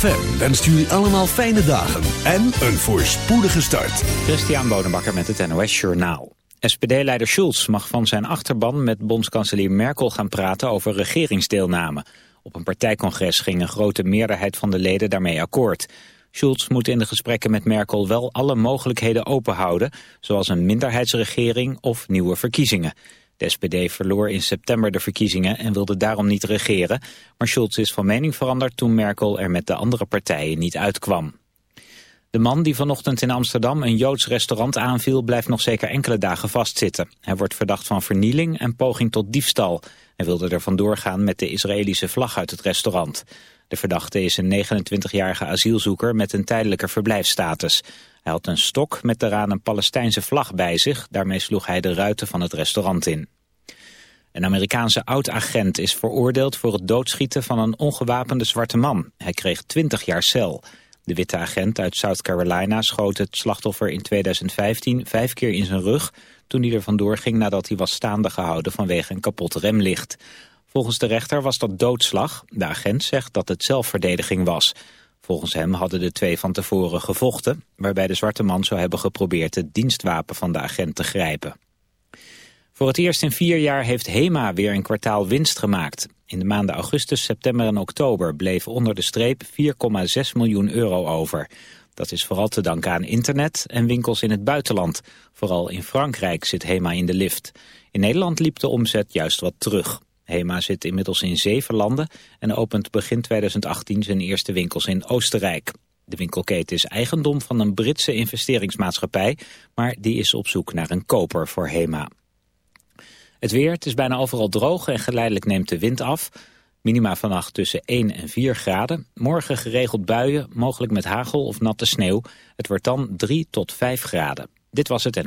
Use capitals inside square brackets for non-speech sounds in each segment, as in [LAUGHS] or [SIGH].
ZFM wenst jullie allemaal fijne dagen en een voorspoedige start. Christian Bonenbakker met het NOS Journaal. SPD-leider Schulz mag van zijn achterban met bondskanselier Merkel gaan praten over regeringsdeelname. Op een partijcongres ging een grote meerderheid van de leden daarmee akkoord. Schulz moet in de gesprekken met Merkel wel alle mogelijkheden openhouden, zoals een minderheidsregering of nieuwe verkiezingen. De SPD verloor in september de verkiezingen en wilde daarom niet regeren, maar Schulz is van mening veranderd toen Merkel er met de andere partijen niet uitkwam. De man die vanochtend in Amsterdam een Joods restaurant aanviel... blijft nog zeker enkele dagen vastzitten. Hij wordt verdacht van vernieling en poging tot diefstal. Hij wilde er vandoor gaan met de Israëlische vlag uit het restaurant. De verdachte is een 29-jarige asielzoeker met een tijdelijke verblijfsstatus. Hij had een stok met daaraan een Palestijnse vlag bij zich. Daarmee sloeg hij de ruiten van het restaurant in. Een Amerikaanse oud-agent is veroordeeld voor het doodschieten van een ongewapende zwarte man. Hij kreeg 20 jaar cel. De witte agent uit South Carolina schoot het slachtoffer in 2015 vijf keer in zijn rug... toen hij er vandoor ging nadat hij was staande gehouden vanwege een kapot remlicht. Volgens de rechter was dat doodslag. De agent zegt dat het zelfverdediging was. Volgens hem hadden de twee van tevoren gevochten... waarbij de zwarte man zou hebben geprobeerd het dienstwapen van de agent te grijpen. Voor het eerst in vier jaar heeft HEMA weer een kwartaal winst gemaakt. In de maanden augustus, september en oktober bleef onder de streep 4,6 miljoen euro over. Dat is vooral te danken aan internet en winkels in het buitenland. Vooral in Frankrijk zit HEMA in de lift. In Nederland liep de omzet juist wat terug. HEMA zit inmiddels in zeven landen en opent begin 2018 zijn eerste winkels in Oostenrijk. De winkelketen is eigendom van een Britse investeringsmaatschappij, maar die is op zoek naar een koper voor HEMA. Het weer, het is bijna overal droog en geleidelijk neemt de wind af. Minima vannacht tussen 1 en 4 graden. Morgen geregeld buien, mogelijk met hagel of natte sneeuw. Het wordt dan 3 tot 5 graden. Dit was het en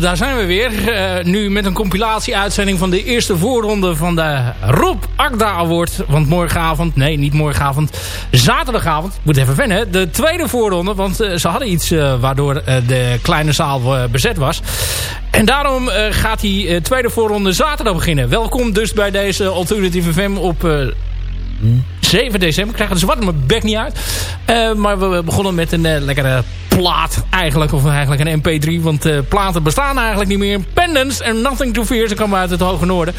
Daar zijn we weer. Uh, nu met een compilatie-uitzending van de eerste voorronde van de Rob Akda Award. Want morgenavond, nee niet morgenavond, zaterdagavond, moet even wennen, de tweede voorronde. Want uh, ze hadden iets uh, waardoor de kleine zaal bezet was. En daarom gaat die tweede voorronde zaterdag beginnen. Welkom dus bij deze Alternative FM op 7 december. Krijgen dus wat mijn bek niet uit. maar we begonnen met een lekkere plaat eigenlijk. Of eigenlijk een mp3. Want uh, platen bestaan eigenlijk niet meer. Pendants en Nothing to Fear. Ze komen uit het Hoge Noorden.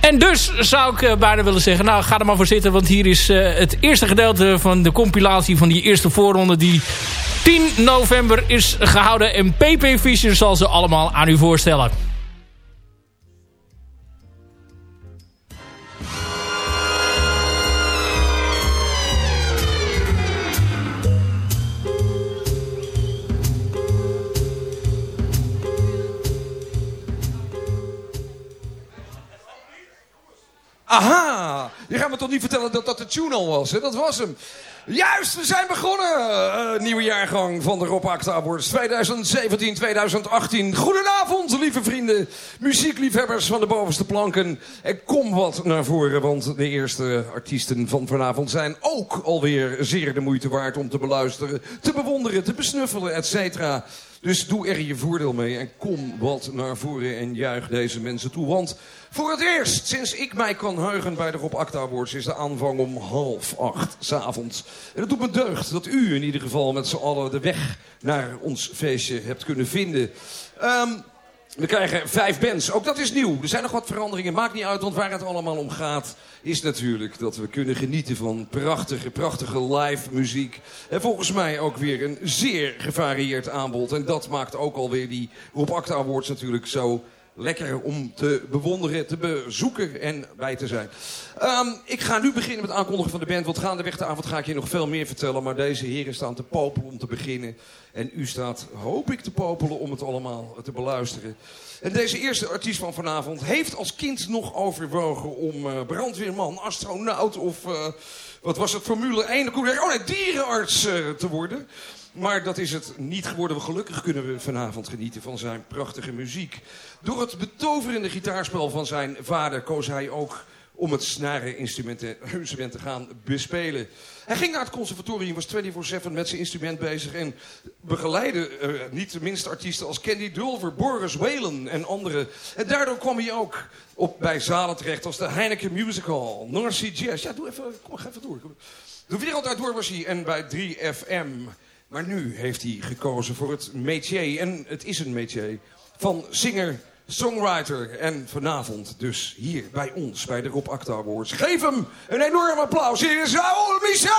En dus zou ik bijna willen zeggen. Nou ga er maar voor zitten. Want hier is het eerste gedeelte van de compilatie van die eerste voorronde. Die 10 november is gehouden. En PP Fischer zal ze allemaal aan u voorstellen. Aha, je gaat me toch niet vertellen dat dat de tune al was, hè? Dat was hem. Juist, we zijn begonnen. Uh, nieuwe jaargang van de Rob Acta Awards 2017-2018. Goedenavond, lieve vrienden, muziekliefhebbers van de bovenste planken. En kom wat naar voren, want de eerste artiesten van vanavond zijn ook alweer zeer de moeite waard om te beluisteren, te bewonderen, te besnuffelen, et cetera. Dus doe er je voordeel mee en kom wat naar voren en juich deze mensen toe. Want voor het eerst sinds ik mij kan heugen bij de Rob Acta Awards is de aanvang om half acht s'avonds. En het doet me deugd dat u in ieder geval met z'n allen de weg naar ons feestje hebt kunnen vinden. Um, we krijgen vijf bands. Ook dat is nieuw. Er zijn nog wat veranderingen. Maakt niet uit, want waar het allemaal om gaat... is natuurlijk dat we kunnen genieten van prachtige, prachtige live muziek. En volgens mij ook weer een zeer gevarieerd aanbod. En dat maakt ook alweer die Rob Acta Awards natuurlijk zo lekker om te bewonderen, te bezoeken en bij te zijn. Um, ik ga nu beginnen met aankondigen van de band. Want gaandeweg de avond ga ik je nog veel meer vertellen. Maar deze heren staan te popelen om te beginnen. En u staat, hoop ik, te popelen om het allemaal te beluisteren. En deze eerste artiest van vanavond heeft als kind nog overwogen om uh, brandweerman, astronaut of... Uh, wat was het, Formule 1? Oh nee, dierenarts uh, te worden. Maar dat is het niet geworden. Gelukkig kunnen we vanavond genieten van zijn prachtige muziek. Door het betoverende gitaarspel van zijn vader koos hij ook om het snareninstrumenten [LAUGHS] te gaan bespelen. Hij ging naar het conservatorium, was 24-7 met zijn instrument bezig... en begeleidde uh, niet de minste artiesten als Candy Dulver, Boris Whalen en anderen. En daardoor kwam hij ook op, bij zalen terecht als de Heineken Musical, North Sea Jazz. Ja, doe even, kom, ga even door. De wereld uit door was hij en bij 3FM... Maar nu heeft hij gekozen voor het métier, en het is een métier, van singer, songwriter. En vanavond dus hier bij ons, bij de Rob Acta Awards. Geef hem een enorm applaus. Hier is Raoul Michel!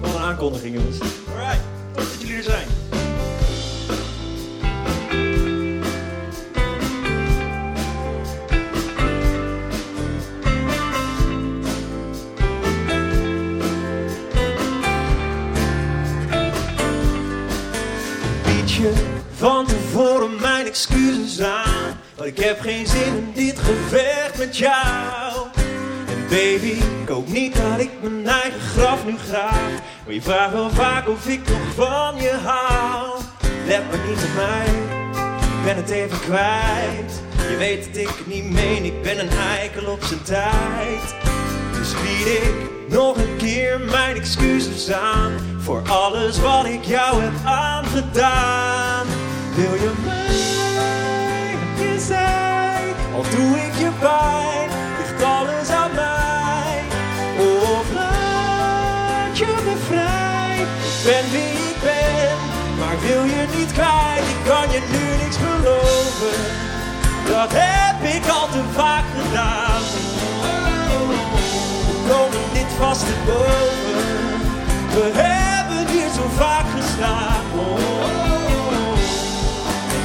Wat een aankondiging, jongens. Ik heb geen zin in dit gevecht met jou. En baby, ik hoop niet dat ik mijn eigen graf nu graag. Maar je vraagt wel vaak of ik nog van je hou. Let maar niet op mij, ik ben het even kwijt. Je weet dat ik het niet meen, ik ben een eikel op zijn tijd. Dus bied ik nog een keer mijn excuses aan voor alles wat ik jou heb aangedaan. Wil je mij doe ik je pijn, ligt alles aan mij. Of laat je me vrij, ik ben wie ik ben, Maar wil je niet kwijt, ik kan je nu niks beloven. Dat heb ik al te vaak gedaan. We komen dit vast te boven. We hebben hier zo vaak gestaan.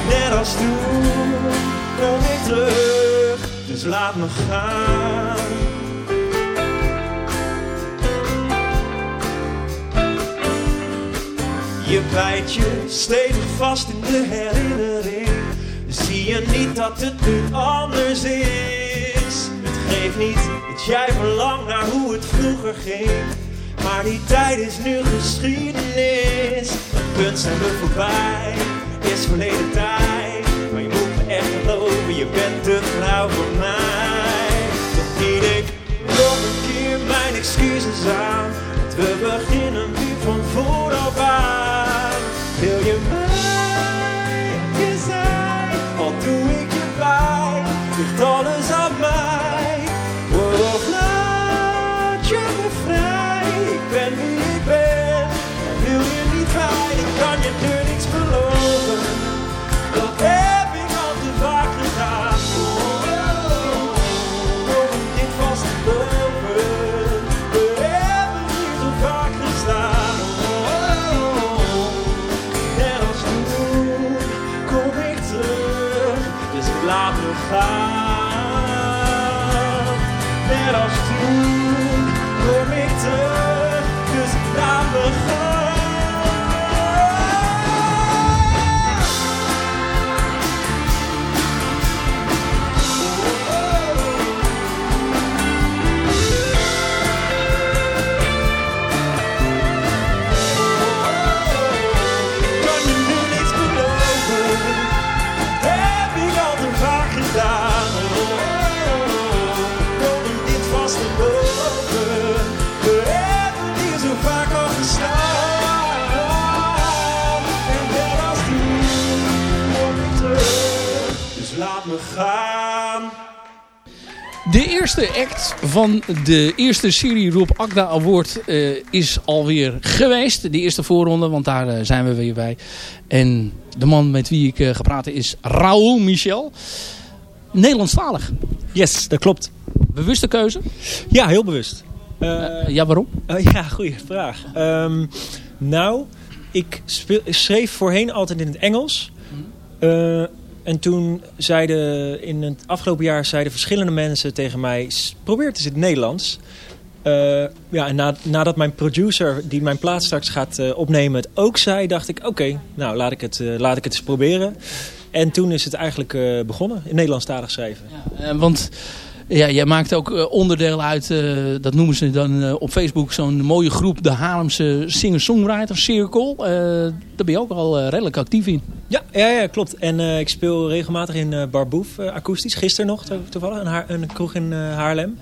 Net als toen kom ik terug, dus laat me gaan. Je bijt je stevig vast in de herinnering. Zie je niet dat het nu anders is? Het geeft niet dat jij verlangt naar hoe het vroeger ging. Maar die tijd is nu geschiedenis. Dat punt zijn we voorbij, is verleden tijd. Je bent de vrouw voor mij. Toch bied ik nog een keer mijn excuses aan. Want we beginnen nu van vooraf aan. Eerste act van de eerste serie Rob Akda Award eh, is alweer geweest. De eerste voorronde, want daar eh, zijn we weer bij. En de man met wie ik uh, ga praten is Raoul Michel. Nederlandstalig. Yes, dat klopt. Bewuste keuze? Ja, heel bewust. Uh, ja, waarom? Uh, ja, goede vraag. Um, nou, ik, speel, ik, schreef voorheen altijd in het Engels. Uh, en toen zeiden in het afgelopen jaar zeiden verschillende mensen tegen mij... probeer het eens in het Nederlands. Uh, ja, en na, nadat mijn producer, die mijn plaat straks gaat uh, opnemen, het ook zei... dacht ik, oké, nou laat ik, het, uh, laat ik het eens proberen. En toen is het eigenlijk begonnen, in Nederlandstalig schrijven. Ja, want... Ja, jij maakt ook uh, onderdeel uit, uh, dat noemen ze dan uh, op Facebook, zo'n mooie groep, de Haarlemse Singer-Songwriter Circle. daar ben je ook al redelijk actief in. Ja, ja, ja klopt. En ik speel regelmatig in Barboef, akoestisch. Gisteren nog toevallig, een kroeg in Haarlem.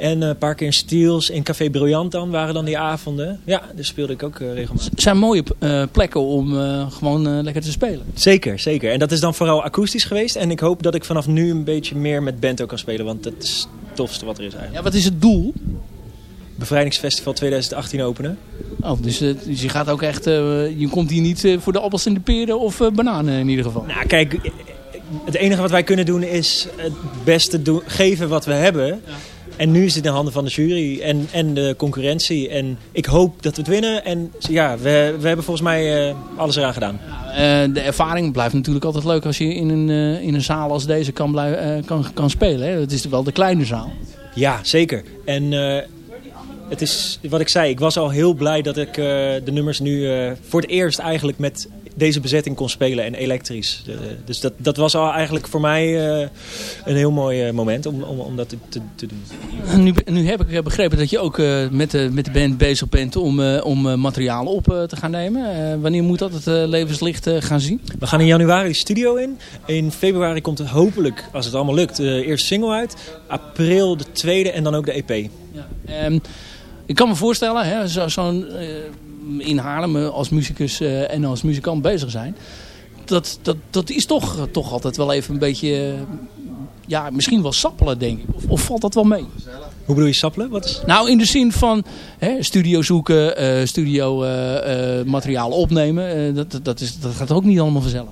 En een paar keer in Stiels, in Café Briljant dan, waren dan die avonden. Ja, dus speelde ik ook uh, regelmatig. Het zijn mooie uh, plekken om gewoon lekker te spelen. Zeker, zeker. En dat is dan vooral akoestisch geweest. En ik hoop dat ik vanaf nu een beetje meer met band ook kan spelen. Want dat is het tofste wat er is eigenlijk. Ja, wat is het doel? Bevrijdingsfestival 2018 openen. Oh, dus, dus je gaat ook echt, je komt hier niet voor de appels en de peren of bananen in ieder geval? Nou kijk, het enige wat wij kunnen doen is het beste doen, geven wat we hebben. Ja. En nu is het in de handen van de jury en, en de concurrentie. En ik hoop dat we het winnen. En ja, we, we hebben volgens mij uh, alles eraan gedaan. Uh, de ervaring blijft natuurlijk altijd leuk als je in een, uh, in een zaal als deze kan, blijven, kan, kan spelen. Hè? Het is wel de kleine zaal. Ja, zeker. En het is wat ik zei. Ik was al heel blij dat ik de nummers nu voor het eerst eigenlijk met deze bezetting kon spelen en elektrisch. Dus dat, dat was al eigenlijk voor mij uh, een heel mooi uh, moment om, om, om dat te, te, doen. Nu, nu heb ik begrepen dat je ook met, de, met de band bezig bent om, om materiaal op te gaan nemen. wanneer moet dat het levenslicht gaan zien? We gaan in januari de studio in. In februari komt het hopelijk, als het allemaal lukt, de eerste single uit. April de tweede en dan ook de EP. Ja. Um, ik kan me voorstellen, hè, zo'n... Zo in Haarlem als muzikus uh, en als muzikant bezig zijn. Dat, dat, dat is toch, toch altijd wel even een beetje... ja, misschien wel sappelen, denk ik. Of, of valt dat wel mee? Hoe bedoel je sappelen? Wat is... Nou, in de zin van hè, studio zoeken, eh, studio eh, eh, materiaal opnemen. eh, dat, dat, is, dat gaat ook niet allemaal vanzelf.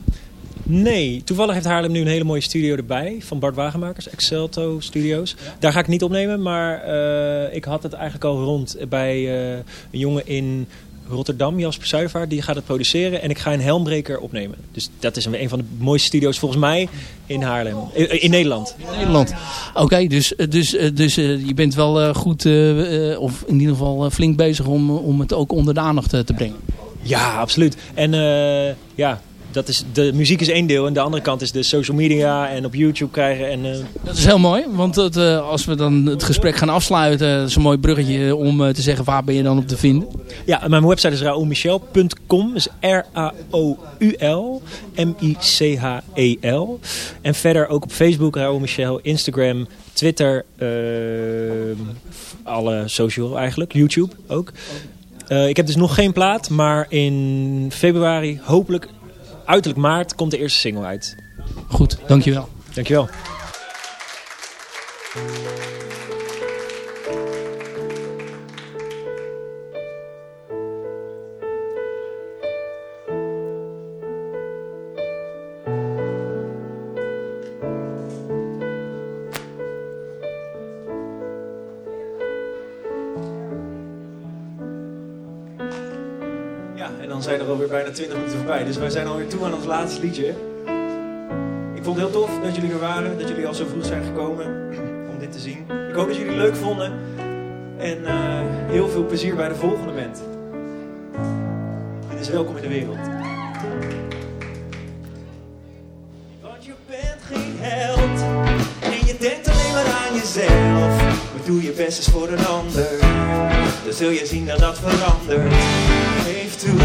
Nee, toevallig heeft Haarlem nu een hele mooie studio erbij. Van Bart Wagenmakers, Excelto Studios. Daar ga ik niet opnemen, maar eh, ik had het eigenlijk al rond bij eh, een jongen in Rotterdam, Jasper Zuivaart. Die gaat het produceren en ik ga een Helmbreker opnemen. Dus dat is een, een van de mooiste studio's volgens mij in Haarlem. Eh, in Nederland. Nederland. Oké, dus, dus, dus eh, je bent wel eh, goed, eh, eh, of in ieder geval eh, flink bezig om, om het ook onder de aandacht eh, te brengen. Ja, absoluut. En eh, ja, dat is, de muziek is één deel en de andere kant is de social media en op YouTube krijgen. En, eh, Dat is heel mooi, want het, eh, als we dan het gesprek gaan afsluiten, dat is een mooi bruggetje om eh, te zeggen waar ben je dan op te vinden. Ja, mijn website is raoulmichel.com. Dus R-A-O-U-L M-I-C-H-E-L. En verder ook op Facebook, Raoul Michel, Instagram, Twitter, alle social eigenlijk, YouTube ook. Ik heb dus nog geen plaat, maar in februari, hopelijk uiterlijk maart, komt de eerste single uit. Goed, dankjewel. Dankjewel. 20 minuten voorbij. Dus wij zijn alweer toe aan ons laatste liedje. Ik vond het heel tof dat jullie er waren, dat jullie al zo vroeg zijn gekomen om dit te zien. Ik hoop dat jullie het leuk vonden. En eh, heel veel plezier bij de volgende band. Dit is Welkom in de Wereld. Want je bent geen held en je denkt alleen maar aan jezelf. Maar doe je best eens voor een ander, dan zul je zien dat dat verandert. Geef toe,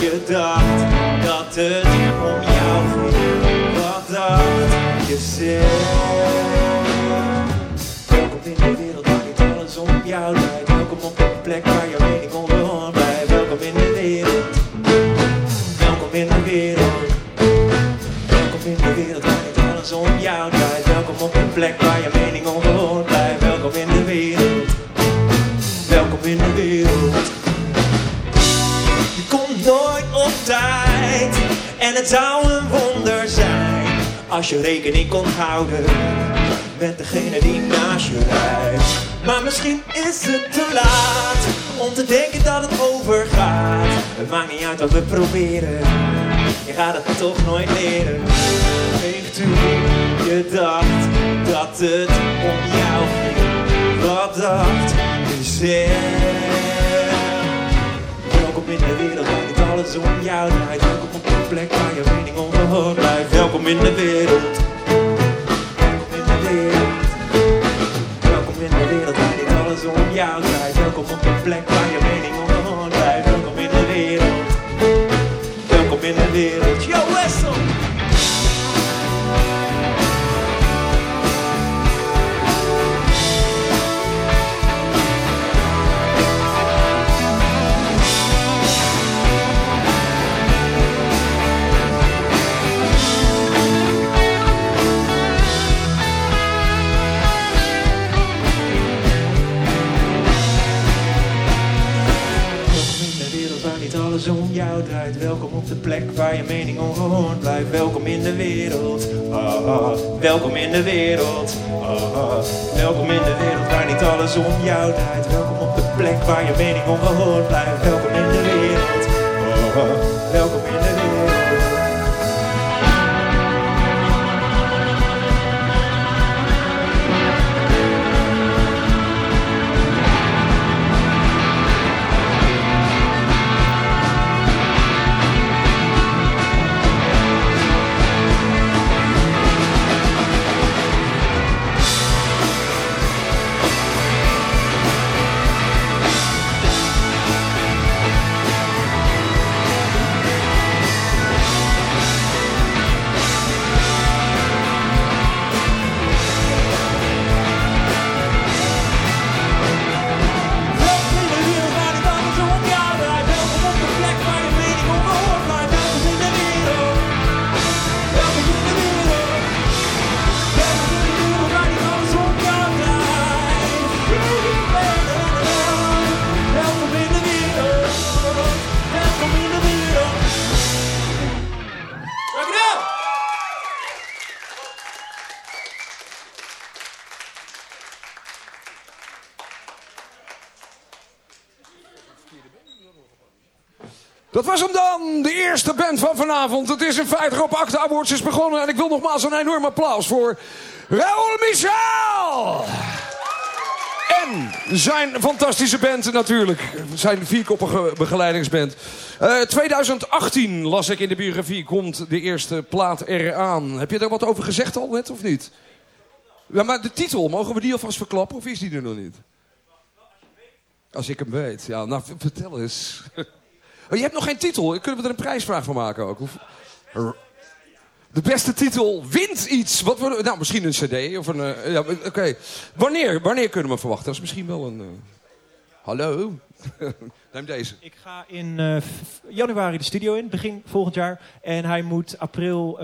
je dacht dat het om jou ging. Wat dacht je zelf? Welkom in de wereld waar niet alles om jou draait. Welkom op de plek waar je mening onbehoord blijft. Welkom in de wereld. Welkom in de wereld. Welkom in de wereld waar niet alles om jou draait. Welkom op de plek waar je mening het zou een wonder zijn als je rekening kon houden met degene die naast je rijdt. Maar misschien is het te laat om te denken dat het overgaat. Het maakt niet uit wat we proberen, je gaat het toch nooit leren. Geef toe, je dacht dat het om jou ging. Wat dacht je zelf? Welkom in de wereld alles om jou draait. Welkom op de plek waar je mening ongehoord blijft. Welkom in de wereld. Welkom in de wereld. Welkom in de wereld waar niet alles om jou draait. Welkom op de plek waar je mening ongehoord blijft. Welkom in de wereld. Welkom in de wereld. Yo, waar je mening ongehoord blijft. Welkom in de wereld. Ah, ah. Welkom in de wereld. Ah. Welkom in de wereld waar niet alles om jou draait. Welkom op de plek waar je mening ongehoord blijft. Welkom in de vanavond. Het is in feite op Acta Awards is begonnen. En ik wil nogmaals een enorm applaus voor Raoul Michel. En zijn fantastische band natuurlijk. Zijn vierkoppige begeleidingsband. Eh 2018 las ik in de biografie, komt de eerste plaat eraan. Heb je daar wat over gezegd al net of niet? Ja, maar de titel, mogen we die alvast verklappen of is die er nog niet? Als ik hem weet. Ja, nou vertel eens. [LAUGHS] Oh, je hebt nog geen titel. Kunnen we er een prijsvraag van maken ook? De beste titel wint iets. Wat we, nou, misschien een cd of een... eh, ja, Oké. Wanneer, wanneer kunnen we verwachten? Dat is misschien wel een... eh, Hallo? [LAUGHS] Neem deze. Ik ga in eh, januari de studio in, begin volgend jaar. En hij moet april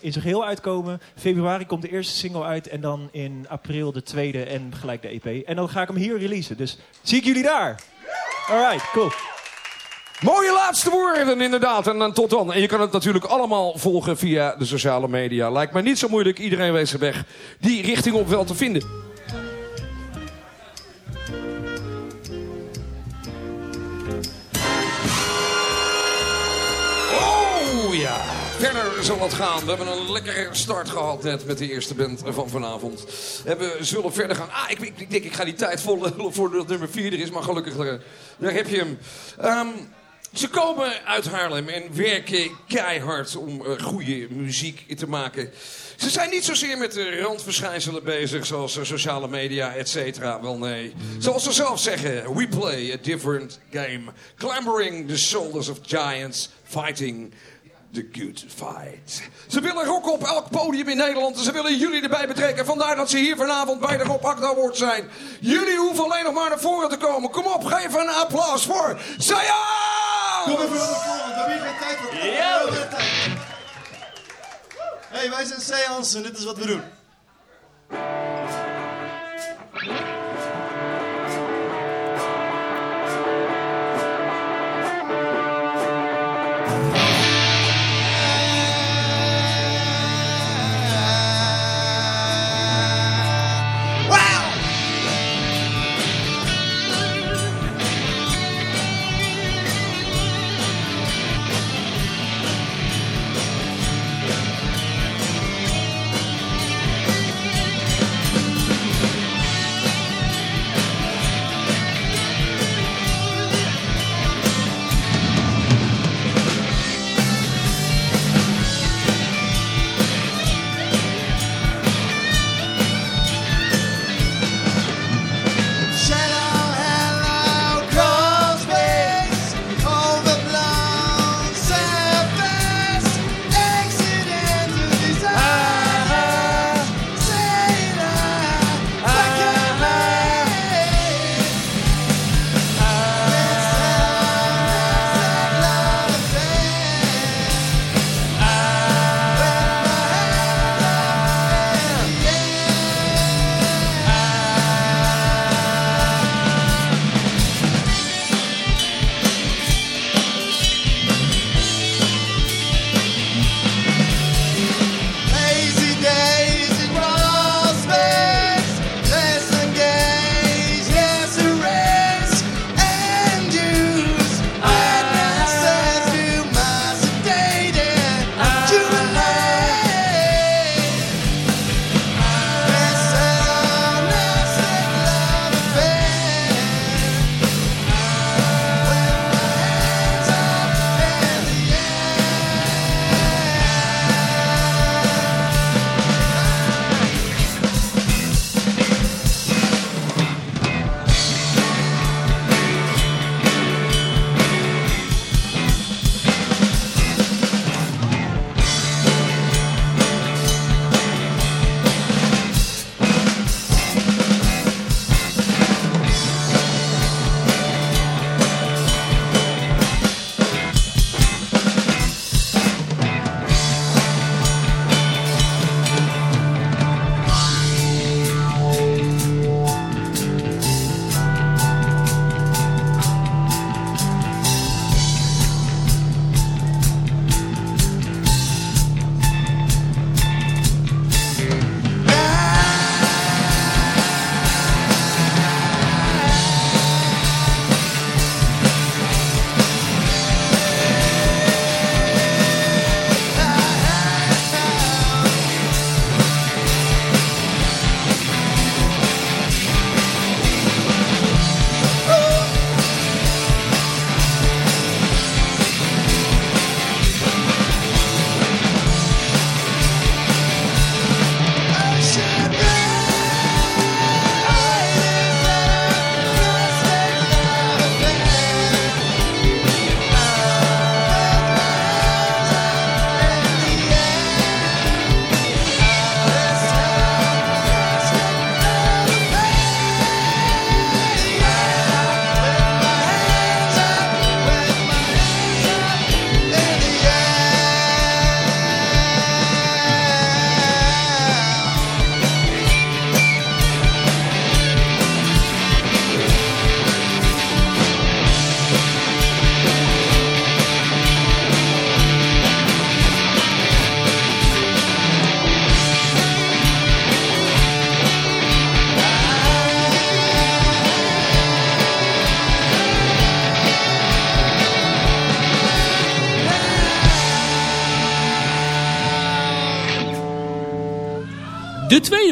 in zijn geheel uitkomen. Februari komt de eerste single uit. En dan in april de tweede en gelijk de EP. En dan ga ik hem hier releasen. Dus zie ik jullie daar. Alright, cool. Mooie laatste woorden inderdaad. En tot dan. En je kan het natuurlijk allemaal volgen via de sociale media. Lijkt mij niet zo moeilijk. Iedereen weet zijn weg die richting op wel te vinden. Oh ja, verder zal het gaan. We hebben een lekkere start gehad net met de eerste band van vanavond. We zullen verder gaan. Ah, ik, ik, denk ik ga die tijd vol voordat nummer 4 er is. Maar gelukkig, eh, daar heb je hem. Ehm, ze komen uit Haarlem en werken keihard om eh, goede muziek te maken. Ze zijn niet zozeer met de randverschijnselen bezig, zoals eh, sociale media, et cetera. Wel nee. Zoals ze zelf zeggen, we play a different game. Clambering the shoulders of giants, fighting the good fight. Ze willen rocken op elk podium in Nederland en ze willen jullie erbij betrekken. Vandaar dat ze hier vanavond bij de Rob Akda zijn. Jullie hoeven alleen nog maar naar voren te komen. Kom op, geef een applaus voor Saya! Kom even naar voren, daar heb je geen tijd voor. Ja! Hey, wij zijn Seance en dit is wat we doen.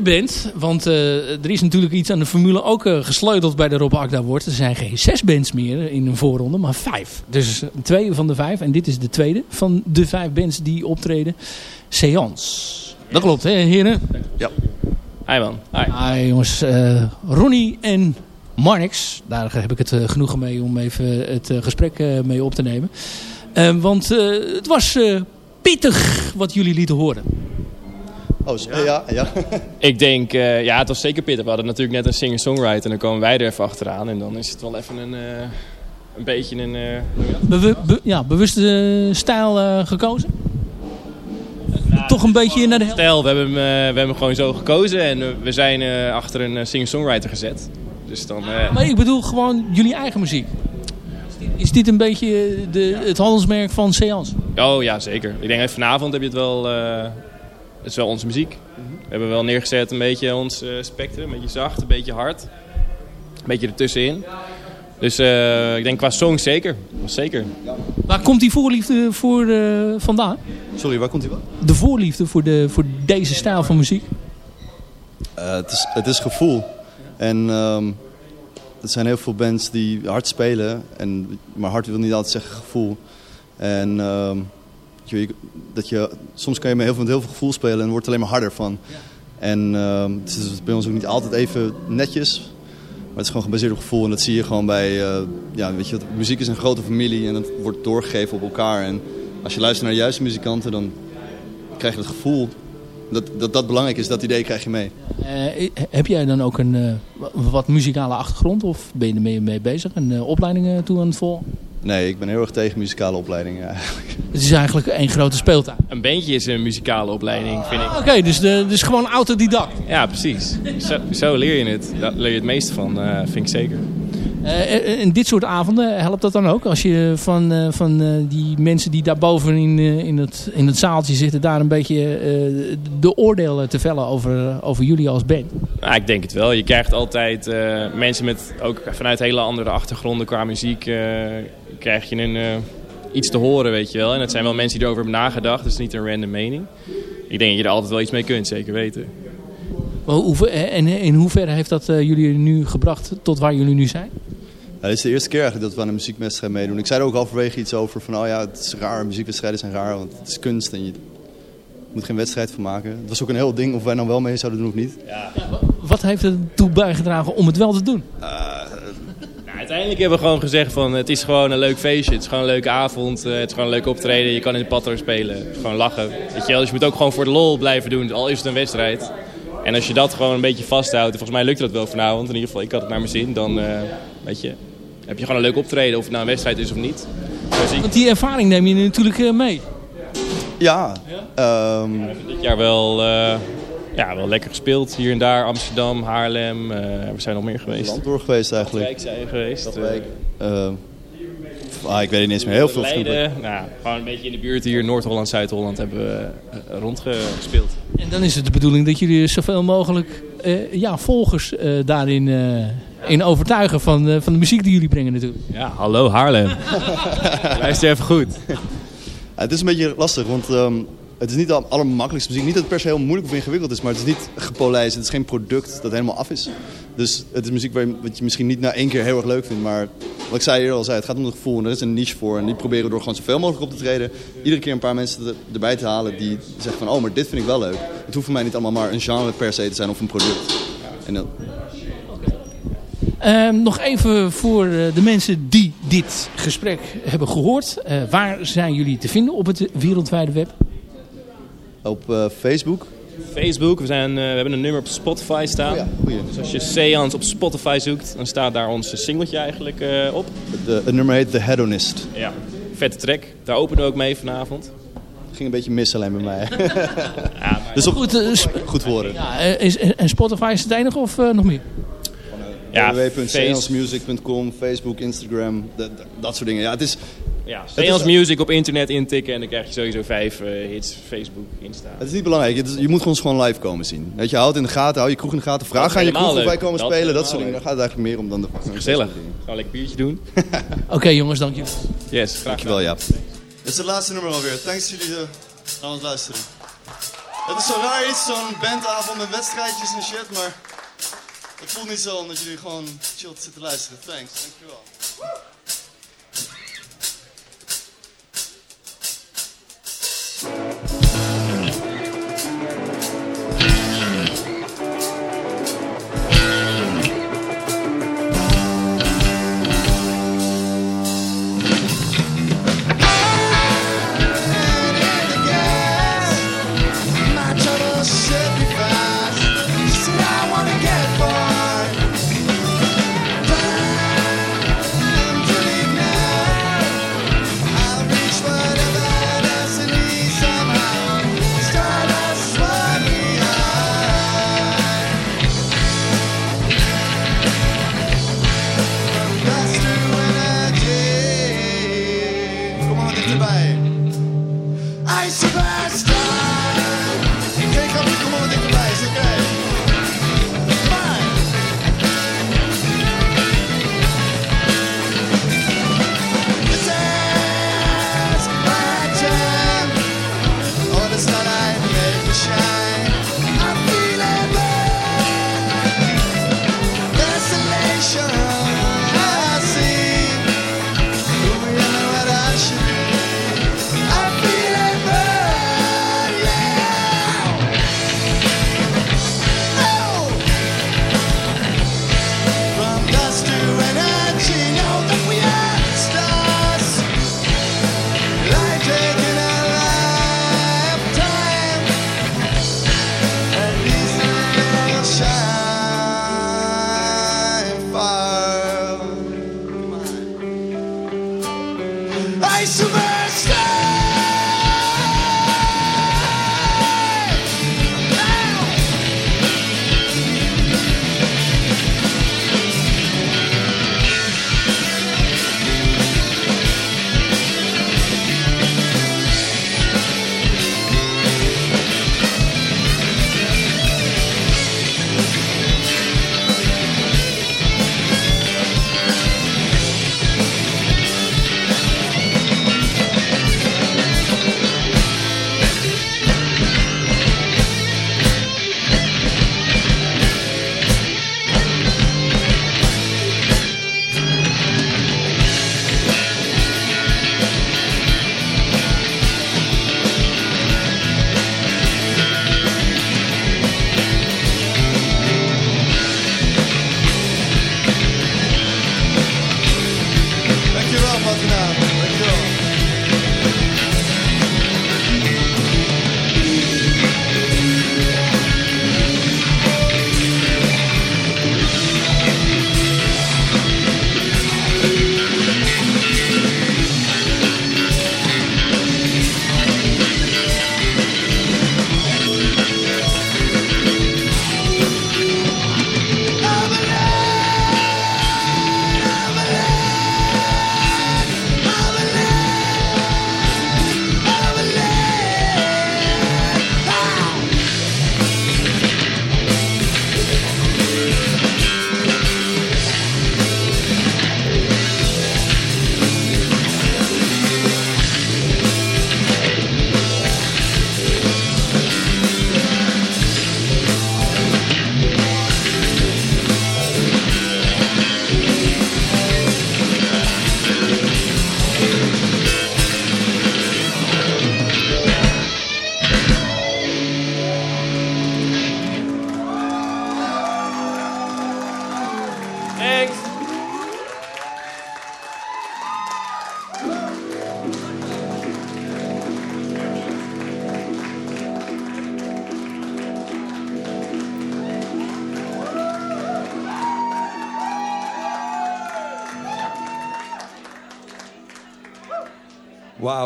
Band, want eh, er is natuurlijk iets aan de formule ook eh, gesleuteld bij de Rob Akda wordt. Er zijn geen zes bands meer in een voorronde, maar vijf. Dus twee van de vijf. En dit is de tweede van de vijf bands die optreden. Seance. Dat klopt, hè heren? Ja. Hi man. Hi. Hi jongens. eh, Ronnie en Marnix. Daar heb ik het eh, genoegen mee om even het eh, gesprek eh, mee op te nemen. Want eh, het was eh, pittig wat jullie lieten horen. Oh, ja, ja. [LAUGHS] Ik denk, eh, ja, het was zeker pittig. We hadden natuurlijk net een singer-songwriter en dan komen wij er even achteraan. En dan is het wel even een, eh, een beetje een... eh, Bewu- be- ja, bewuste stijl eh, gekozen? Toch een beetje naar de helft? Stel, we hebben, hem, we hebben hem gewoon zo gekozen en we zijn eh, achter een singer-songwriter gezet. Dus dan... eh, Maar ik bedoel gewoon jullie eigen muziek. Is dit- Is dit een beetje de, het handelsmerk van Seance? Oh ja, zeker. Ik denk vanavond heb je het wel... eh, het is wel onze muziek. We hebben wel neergezet een beetje ons eh, spectrum. Een beetje zacht, een beetje hard. Een beetje ertussenin. Dus eh, ik denk qua song zeker. Zeker. Waar komt die voorliefde voor eh, vandaan? Sorry, waar komt hij wel? De voorliefde voor, de, voor deze stijl van muziek? Eh, het, is, het is gevoel. En ehm er zijn heel veel bands die hard spelen. En, maar hard wil niet altijd zeggen gevoel. En ehm, je- dat je, soms kan je met heel veel, met heel veel gevoel spelen en wordt alleen maar harder van. En ehm, het is bij ons ook niet altijd even netjes. Maar het is gewoon gebaseerd op gevoel. En dat zie je gewoon bij... eh, ja, weet je, wat, muziek is een grote familie en het wordt doorgegeven op elkaar. En als je luistert naar de juiste muzikanten, dan krijg je het gevoel... Dat, dat dat belangrijk is, dat idee krijg je mee. Eh, heb jij dan ook een eh, wat muzikale achtergrond? Of ben je ermee mee bezig? Een opleiding toe aan het volgen? Nee, ik ben heel erg tegen muzikale opleidingen eigenlijk. [LAUGHS] Het is eigenlijk één grote speeltuin. Een bandje is een muzikale opleiding, vind ik. Oké, dus, de, dus gewoon autodidact. Ja, precies. Zo, zo leer je het. Daar leer je het meeste van, eh, vind ik zeker. Eh, en dit soort avonden, helpt dat dan ook? Als je van, eh, van eh, die mensen die daarboven in, eh, in, het, in het zaaltje zitten... daar een beetje eh, de oordelen te vellen over, over jullie als band? Nou, ik denk het wel. Je krijgt altijd eh, mensen met ook vanuit hele andere achtergronden qua muziek. Eh, krijg je een, eh, iets te horen, weet je wel. En het zijn wel mensen die erover hebben nagedacht. Dus niet een random mening. Ik denk dat je er altijd wel iets mee kunt, zeker weten. Maar hoe- En in hoeverre heeft dat eh, jullie nu gebracht tot waar jullie nu zijn? Ja, dit is de eerste keer eigenlijk dat we aan een muziekwedstrijd meedoen. Ik zei er ook halverwege iets over van, oh ja, het is raar, muziekwedstrijden zijn raar, want het is kunst en je moet geen wedstrijd van maken. Het was ook een heel ding of wij nou wel mee zouden doen of niet. Wat heeft ertoe bijgedragen om het wel te doen? Uiteindelijk hebben we gewoon gezegd van het is gewoon een leuk feestje. Het is gewoon een leuke avond. eh, het is gewoon een leuk optreden. Je kan in het patro spelen. Gewoon lachen. Weet je wel? Dus je moet ook gewoon voor de lol blijven doen. Al is het een wedstrijd. En als je dat gewoon een beetje vasthoudt. En volgens mij lukt dat wel vanavond. In ieder geval, ik had het naar mijn zin. Dan eh, weet je, heb je gewoon een leuk optreden. Of het nou een wedstrijd is of niet. Ik Want die ervaring neem je natuurlijk eh, mee. Ja, ehm, dit jaar wel, eh, ja, wel lekker gespeeld. Hier en daar. Amsterdam, Haarlem. eh, we zijn nog meer geweest. land door geweest eigenlijk. Rijk zijn we geweest. Katwijk. Eh, ah, ik weet niet eens meer, heel veel Leiden. Nou, gewoon een beetje in de buurt hier. Noord-Holland, Zuid-Holland hebben we eh, rondgespeeld. En dan is het de bedoeling dat jullie zoveel mogelijk eh, ja, volgers eh, daarin eh, in overtuigen van, eh, van de muziek die jullie brengen natuurlijk. Ja, hallo Haarlem. [LAUGHS] Luister even goed. Ja, het is een beetje lastig, want ehm, het is niet de allermakkelijkste muziek. Niet dat het per se heel moeilijk of ingewikkeld is, maar het is niet gepolijst. Het is geen product dat helemaal af is. Dus het is muziek waar je, wat je misschien niet na één keer heel erg leuk vindt. Maar wat ik zei eerder al zei, het gaat om het gevoel. En er is een niche voor. En die proberen door gewoon zoveel mogelijk op te treden. Iedere keer een paar mensen er- erbij te halen die zeggen van... Oh, maar dit vind ik wel leuk. Het hoeft voor mij niet allemaal maar een genre per se te zijn of een product. En dan, Ehm, nog even voor eh, de mensen die dit gesprek hebben gehoord. Eh, waar zijn jullie te vinden op het wereldwijde web? Op eh, Facebook. Facebook, we, zijn, eh, we hebben een nummer op Spotify staan. Oh ja. Dus als je Seance op Spotify zoekt, dan staat daar ons singeltje eigenlijk eh, op. De, het nummer heet The Hedonist. Ja, vette track. Daar openen we ook mee vanavond. Ging een beetje mis alleen bij mij. [LAUGHS] Ja, maar dus op, Goed, sp- goed horen. ja, is, en Spotify is het enige of eh, nog meer? ja, www.seansmusic.com, Facebook, Instagram, dat, dat soort dingen. Ja, het is, ja, Nederlands music op internet intikken en dan krijg je sowieso vijf eh, hits, Facebook, Insta. Het is niet belangrijk, je moet gewoon live komen zien. Weet je, houdt in de gaten, hou je kroeg in de gaten, vraag aan je kroeg leuk. of wij komen spelen, dat soort dingen. Daar gaat het eigenlijk meer om dan de... Gezellig, gewoon lekker biertje doen. [LAUGHS] Oké jongens, dankjewel. Yes, graag Dankjewel Ja. Dit is het laatste nummer alweer, thanks jullie eh, aan het luisteren. Het is zo raar iets, zo'n bandavond met wedstrijdjes en shit, maar... Ik voel niet zo omdat jullie gewoon chill zitten luisteren. Thanks, dankjewel.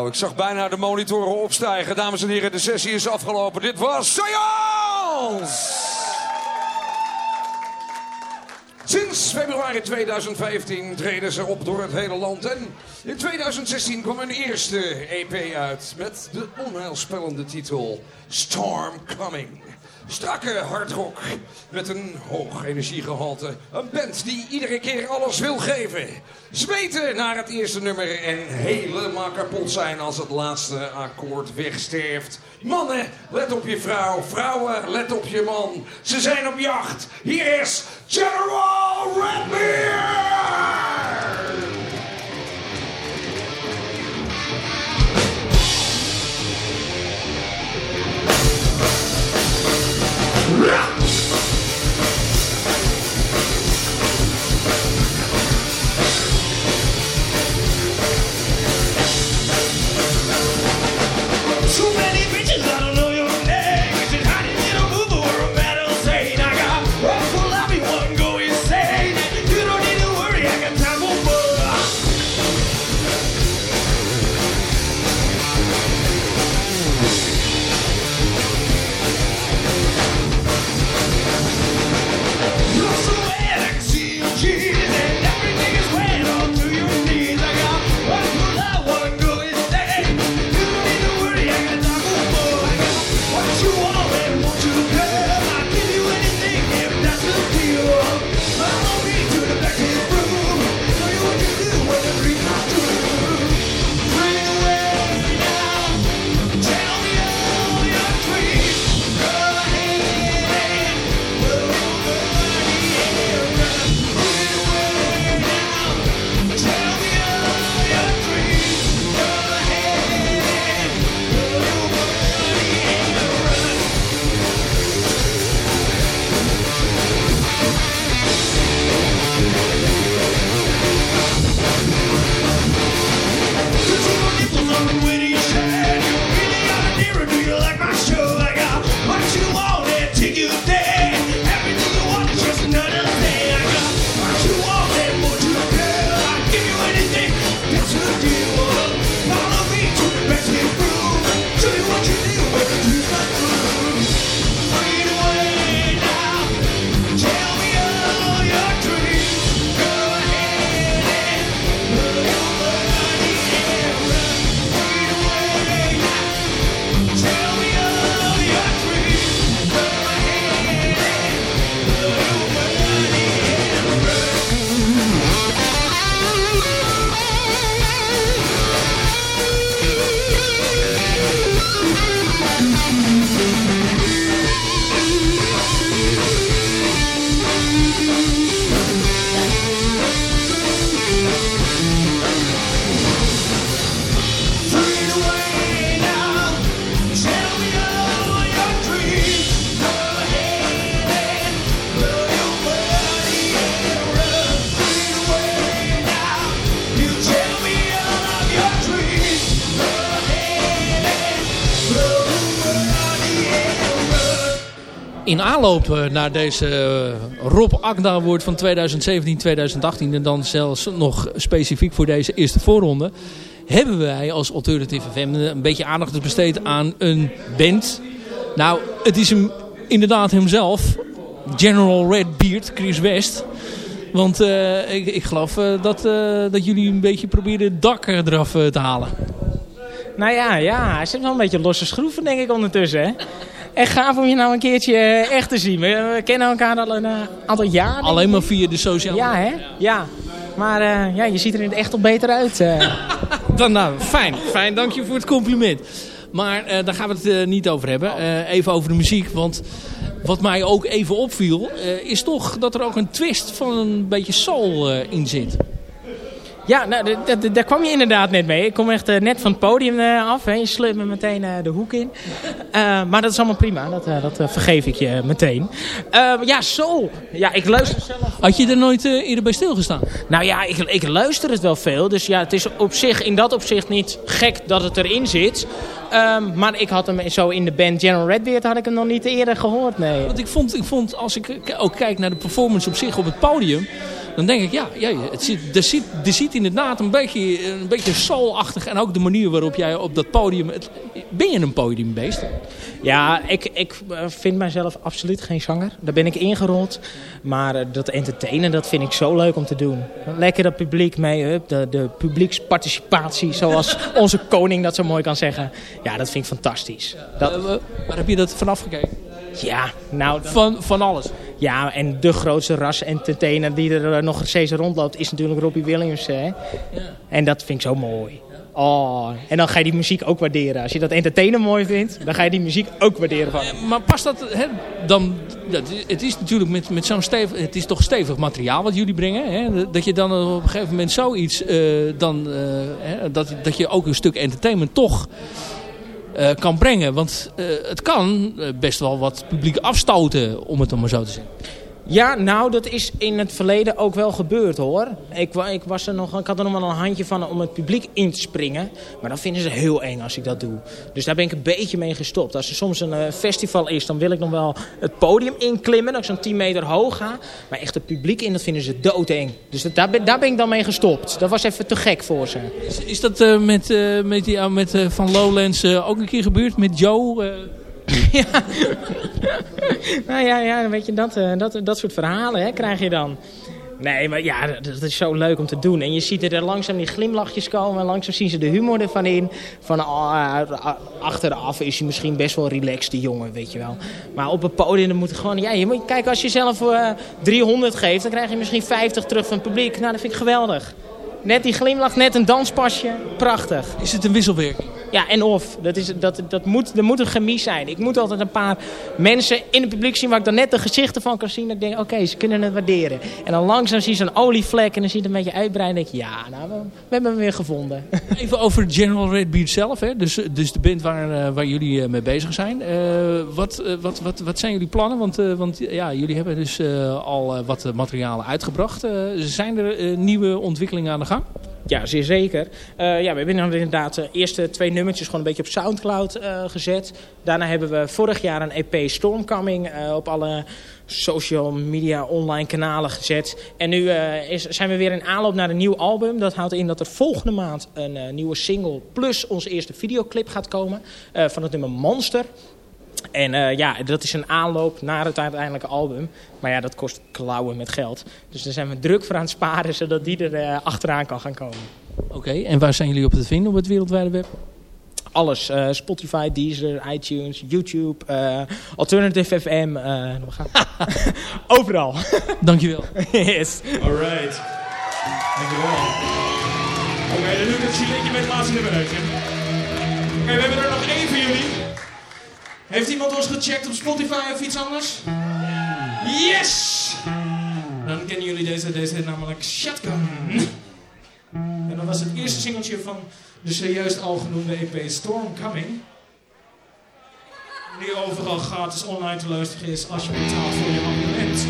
Nou, ik zag bijna de monitoren opstijgen. Dames en heren, de sessie is afgelopen. Dit was Sayans! Sinds februari 2015 treden ze op door het hele land. En in 2016 kwam hun eerste EP uit met de onheilspellende titel Storm Coming. Strakke hardrock met een hoog energiegehalte. Een band die iedere keer alles wil geven. Zweten naar het eerste nummer en helemaal kapot zijn als het laatste akkoord wegsterft. Mannen, let op je vrouw. Vrouwen, let op je man. Ze zijn op jacht. Hier is General Redbeard! Yeah. In aanloop eh, naar deze eh, Rob Agda Award van 2017-2018 en dan zelfs nog specifiek voor deze eerste voorronde hebben wij als Alternative FM een beetje aandacht besteed aan een band. Nou, het is hem inderdaad hemzelf, General Redbeard, Chris West. Want eh, ik, ik geloof dat, dat jullie een beetje proberen het dak eraf te halen. Nou ja, ja, hij zit wel een beetje losse schroeven denk ik ondertussen. Hè? Echt gaaf om je nou een keertje eh, echt te zien. We, we kennen elkaar al een eh, aantal jaar. denk Alleen maar via de sociale Ja, hè? Ja. Maar eh, ja, je ziet er in het echt al beter uit. [LAUGHS] Dan, nou, fijn. Fijn, dank je voor het compliment. Maar daar gaan we het niet over hebben. Even over de muziek. Want wat mij ook even opviel... is toch dat er ook een twist van een beetje soul in zit. Ja, nou, daar kwam je inderdaad net mee. Ik kom echt eh, net van het podium eh, af. Hè. Je sleurt me meteen eh, de hoek in. Maar dat is allemaal prima. Dat, dat vergeef ik je meteen. Ja, soul. Ja, ik luister zelf... Had je er nooit eerder bij stilgestaan? Nou ja, ik, ik luister het wel veel. Dus ja, het is op zich in dat opzicht niet gek dat het erin zit. Ehm, maar ik had hem zo in de band General Redbeard had ik hem nog niet eerder gehoord, nee. Want ik vond, ik vond als ik ook kijk naar de performance op zich op het podium... dan denk ik, ja, ja het zit, er, zit, er zit inderdaad een beetje, een beetje soulachtig... en ook de manier waarop jij op dat podium... Het, ben je een podiumbeest? Ja, ik, ik eh, vind mijzelf absoluut geen zanger. Daar ben ik ingerold. Maar eh, dat entertainen, dat vind ik zo leuk om te doen. Lekker dat publiek mee, hup, de, de publieksparticipatie, zoals [LAUGHS] onze koning dat zo mooi kan zeggen. Ja, dat vind ik fantastisch. Dat, Eh, waar heb je dat vanaf gekeken? Ja, nou... Van, van alles. Ja, en de grootste ras-entertainer die er eh, nog steeds rondloopt is natuurlijk Robbie Williams. Hè? Ja. En dat vind ik zo mooi. Oh, en dan ga je die muziek ook waarderen. Als je dat entertainen mooi vindt, dan ga je die muziek ook waarderen. Van. Eh, Maar past dat hè, dan... dat- Het is natuurlijk met, met zo'n stevig... Het is toch stevig materiaal wat jullie brengen. Hè? Dat je dan op een gegeven moment zoiets... eh, dan, hè, dat, dat je ook een stuk entertainment toch... eh, kan brengen. Want eh, het kan eh, best wel wat publiek afstoten, om het dan maar zo te zeggen. Ja, nou, dat is in het verleden ook wel gebeurd hoor. Ik, ik, was er nog, ik had er nog wel een handje van om het publiek in te springen. Maar dan vinden ze heel eng als ik dat doe. Dus daar ben ik een beetje mee gestopt. Als er soms een eh, festival is, dan wil ik nog wel het podium inklimmen. Dat ik zo'n 10 meter hoog ga. Maar echt het publiek in, dat vinden ze doodeng. Dus daar, ben, daar ben ik dan mee gestopt. Dat was even te gek voor ze. Is, dat eh, met, eh, met, die, met Van Lowlands ook een keer gebeurd? Met Joe? [LAUGHS] eh? [LAUGHS] Nou ja, ja weet je, dat, eh, dat, dat soort verhalen hè, krijg je dan. Nee, maar ja, dat, is zo leuk om te doen. En je ziet er langzaam die glimlachjes komen. En langzaam zien ze de humor ervan in. Van ah, ah, achteraf is hij misschien best wel relaxed, die jongen, weet je wel. Maar op het podium dan moet gewoon... Ja, je moet, kijk, als je zelf eh 300 geeft, dan krijg je misschien 50 terug van het publiek. Nou, dat vind ik geweldig. Net die glimlach, net een danspasje. Prachtig. Is het een wisselwerking? Ja, en of. Dat is, dat, dat moet, er moet een chemie zijn. Ik moet altijd een paar mensen in het publiek zien... waar ik dan net de gezichten van kan zien. Dat ik denk, oké, ze kunnen het waarderen. En dan langzaam zie je zo'n olievlek en dan zie je het een beetje uitbreiden. En denk ja, nou, we, we hebben hem weer gevonden. [LAUGHS] Even over General Redbeard zelf. Hè? Dus, dus de band waar, eh, waar jullie eh, mee bezig zijn. Eh, wat, wat, wat, wat zijn jullie plannen? Want, want ja, jullie hebben dus al wat materialen uitgebracht. Zijn er nieuwe ontwickelingen aan de gang? Ja, zeer zeker. Eh, ja, we hebben inderdaad de eerste twee nummertjes gewoon een beetje op Soundcloud eh, gezet. Daarna hebben we vorig jaar een EP Stormcoming eh, op alle social media online kanalen gezet. En nu eh, is, zijn we weer in aanloop naar een nieuw album. Dat houdt in dat er volgende maand een eh, nieuwe single plus onze eerste videoclip gaat komen eh, van het nummer Monster. En eh, ja, dat is een aanloop naar het uiteindelijke album. Maar ja, dat kost klauwen met geld. Dus daar zijn we druk voor aan het sparen, zodat die er eh, achteraan kan gaan komen. Oké, en waar zijn jullie op te vinden op het wereldwijde web? Alles. eh, Spotify, Deezer, iTunes, YouTube, eh, Alternative FM. eh, we gaan [LAUGHS] overal. [LAUGHS] Dankjewel. yes. Alright. Dankjewel. Oké, dan doe ik het chiletje met het laatste nummer uit. hè. Oké, we hebben er nog één voor jullie. Heeft iemand ons gecheckt op Spotify of iets anders? Yes! Dan kennen jullie deze, deze heet namelijk Shotgun. En dat was het eerste singeltje van de zojuist al genoemde EP Storm Coming. Die overal gratis online te luisteren is als je betaalt voor je abonnement.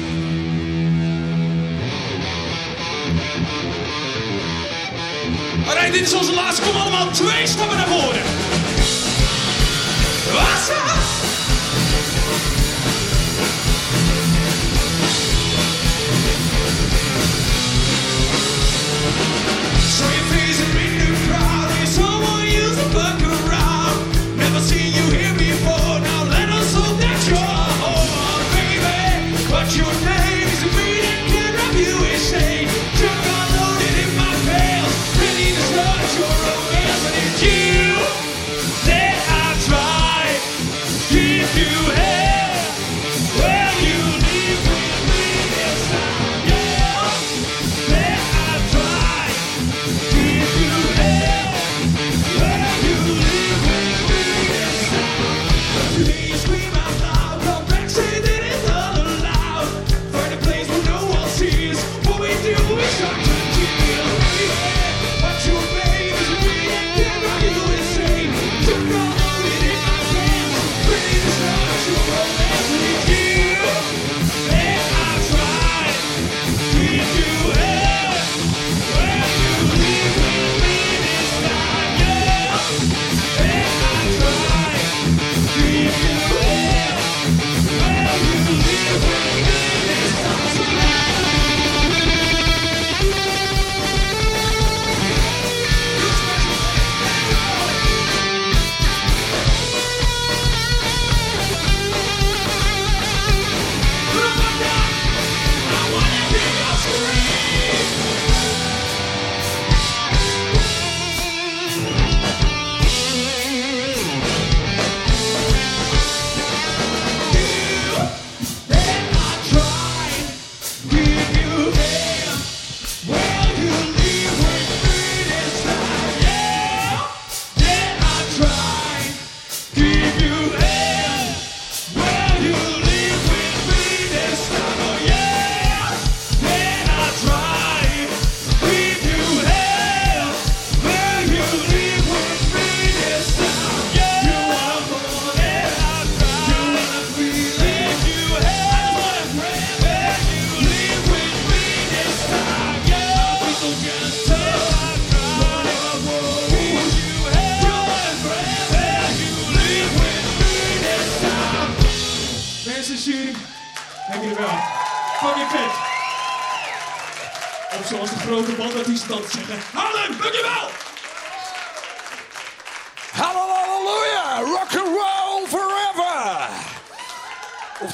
Alright, dit is onze laatste. Kom allemaal twee stappen naar voren. So you're facing me.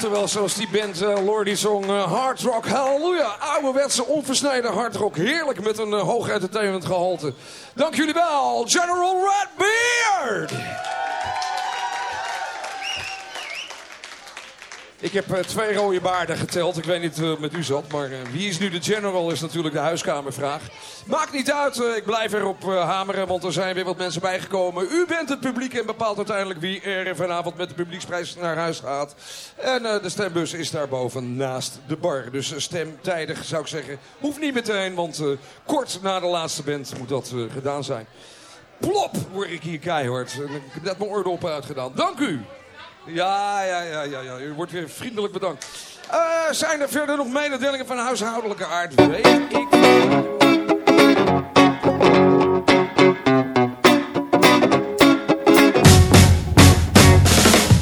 Oftewel, zoals die band uh, Lordy zong, uh, Hard Rock Hallelujah. Ouderwetse, onversneden hard rock. Heerlijk met een uh, hoog entertainment gehalte. Dank jullie wel, General Redbeard! Ik heb uh, twee rode baarden geteld. Ik weet niet hoe het met u zat. Maar uh, wie is nu de general is natuurlijk de huiskamervraag. Maakt niet uit. ik blijf erop hameren. Want er zijn weer wat mensen bijgekomen. U bent het publiek en bepaalt uiteindelijk wie er vanavond met de publieksprijs naar huis gaat. En de stembus is daarboven naast de bar. Dus stemtijdig zou ik zeggen. Hoeft niet meteen. Want kort na de laatste band moet dat gedaan zijn. Plop word ik hier keihard. Ik heb net mijn oordop uitgedaan. Dank u. Ja, ja, ja, ja, ja. U wordt weer vriendelijk bedankt. Uh, zijn er verder nog mededelingen van huishoudelijke aard? Weet ik.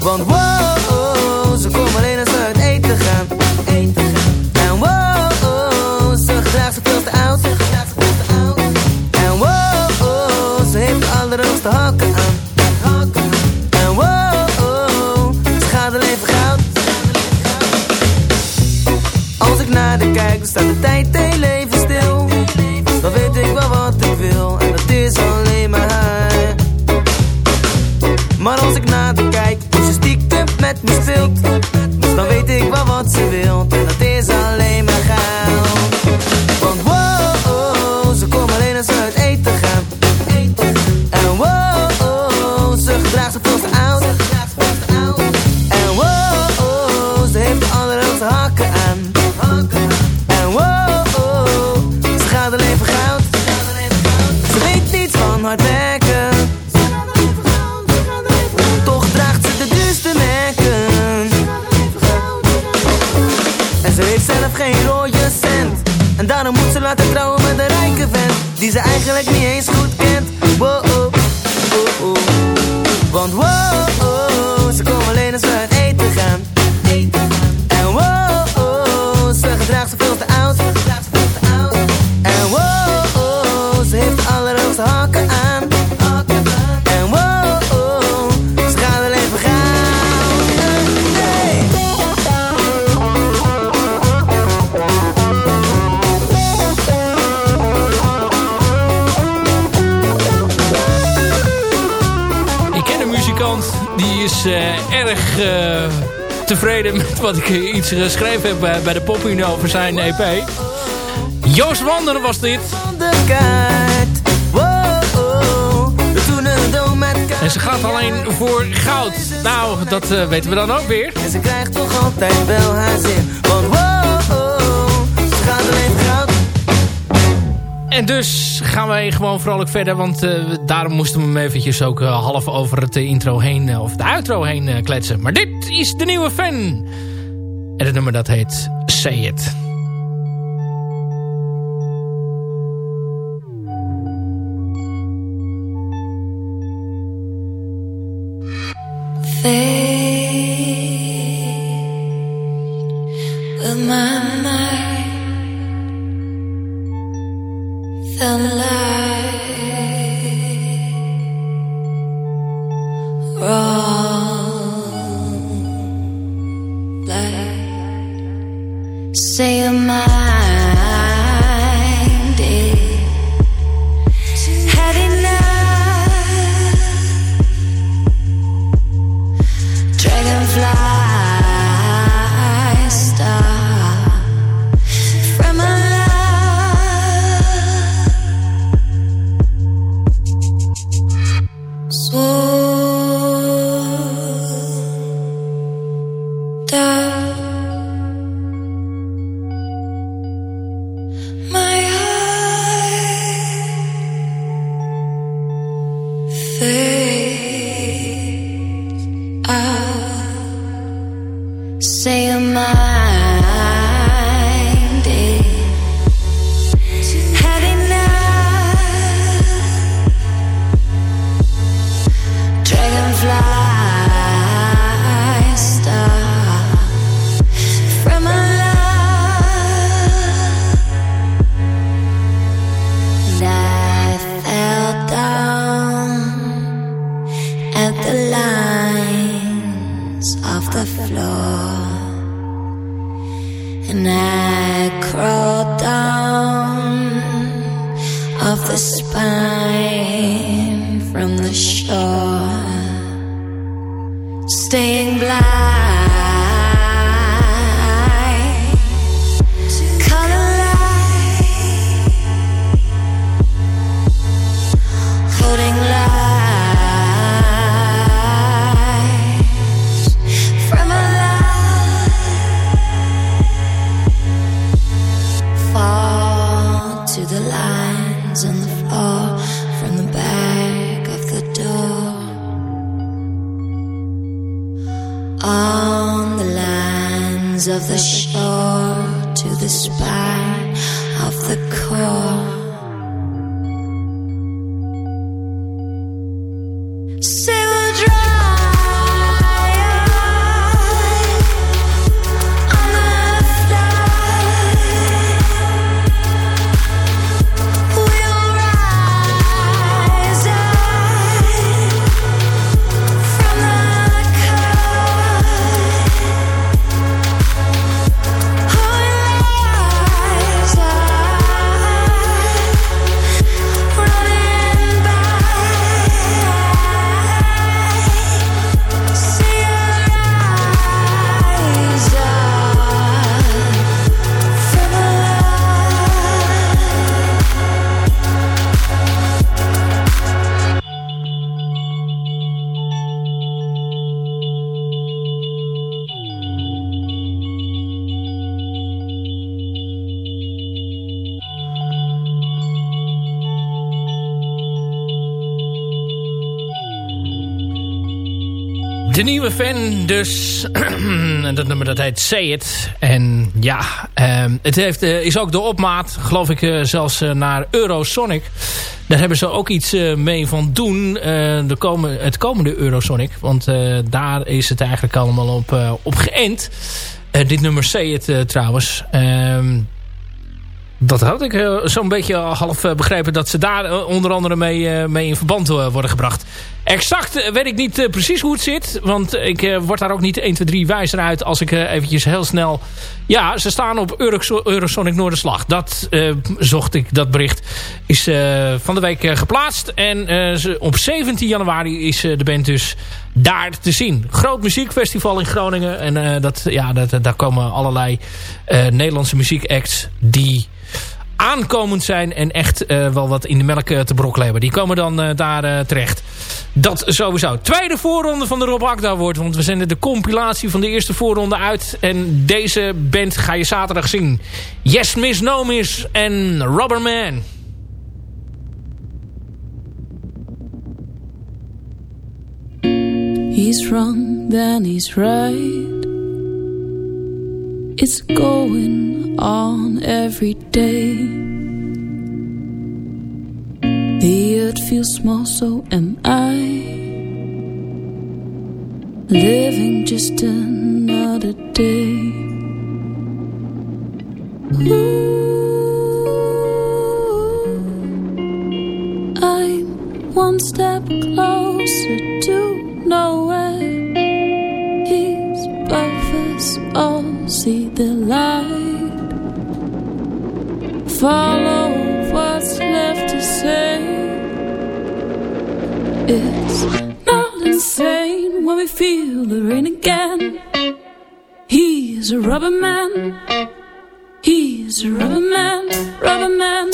Want naar de dan staat de tijd heel even stil. Dan weet ik wel wat ik wil, en dat is alleen maar haar. Maar als ik naar de kijk, hoe ze stiekem met me speelt, dan weet ik wel wat ze wil, en Die ze is eh, erg eh, tevreden [LAUGHS] met wat ik iets geschreven heb bij, de Popuno over zijn EP. Joost Wander was dit. En ze gaat alleen voor goud. Nou, dat eh, weten we dan ook weer. En ze krijgt toch altijd wel haar zin. En dus gaan wij gewoon vrolijk verder. Want eh, daarom moesten we hem eventjes ook eh, half over het eh, intro heen... of de outro heen kletsen. Maar dit is de nieuwe fan. En het nummer dat heet Say It. The floor. And I crawled down off the spine from the shore, staying blind the De nieuwe fan dus. [CLEARS THROAT] Dat nummer dat heet Say It. En ja, ehm, het heeft, eh, is ook de opmaat, geloof ik, eh, zelfs eh, naar Eurosonic. Daar hebben ze ook iets mee van doen. de komen, het komende Eurosonic. Want daar is het eigenlijk allemaal op, op geënt. Dit nummer Say It trouwens. Ehm dat had ik zo'n beetje half begrepen dat ze daar onder andere mee, mee in verband worden gebracht. Exact eh, weet ik niet eh, precies hoe het zit. Want ik eh, word daar ook niet 1, 2, 3 wijzer uit als ik eventjes heel snel... Ja, ze staan op Euro Eurosonic Noorderslag. Dat zocht ik, dat bericht is van de week geplaatst. En ze, op 17 januari is de band dus daar te zien. Groot muziekfestival in Groningen. En dat, ja, dat, daar komen allerlei Nederlandse muziekacts die aankomend zijn en echt eh, wel wat in de melk eh, te brokkelen hebben. Die komen dan eh, daar terecht. Dat sowieso. Tweede voorronde van de Rob Akda wordt. Want we zenden de compilatie van de eerste voorronde uit. En deze band ga je zaterdag zien. Yes Miss No Miss en Rubberman. He's wrong, then he's right. It's going on every day. The earth feels small, so am I. Living just another day. Ooh, I'm one step closer to nowhere. He's above us all, see the light. Follow what's left to say. It's not insane when we feel the rain again. He's a rubber man. He's a rubber man, rubber man.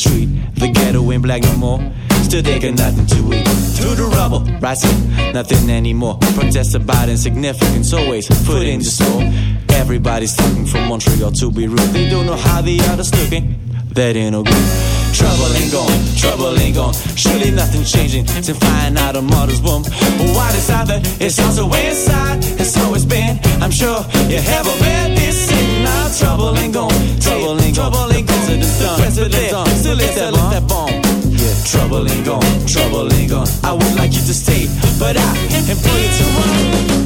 Street. The ghetto ain't black no more. Still they got nothing to eat. Through the rubble, rising, nothing anymore. Protest about insignificance, always put in the store. Everybody's talking from Montreal to Beirut. They don't know how the others looking. That ain't no good. Trouble ain't gone, trouble ain't gone. Surely nothing changing to find out a mother's womb. But is out there, it's also inside. It's always been. I'm sure you haven't read this in now. Trouble ain't gone, trouble ain't gone. Trouble ain't gone. President's done, president's done. Still it's that, bomb. that bomb. Yeah, trouble ain't gone, trouble ain't gone. I would like you to stay, but I employ you to run.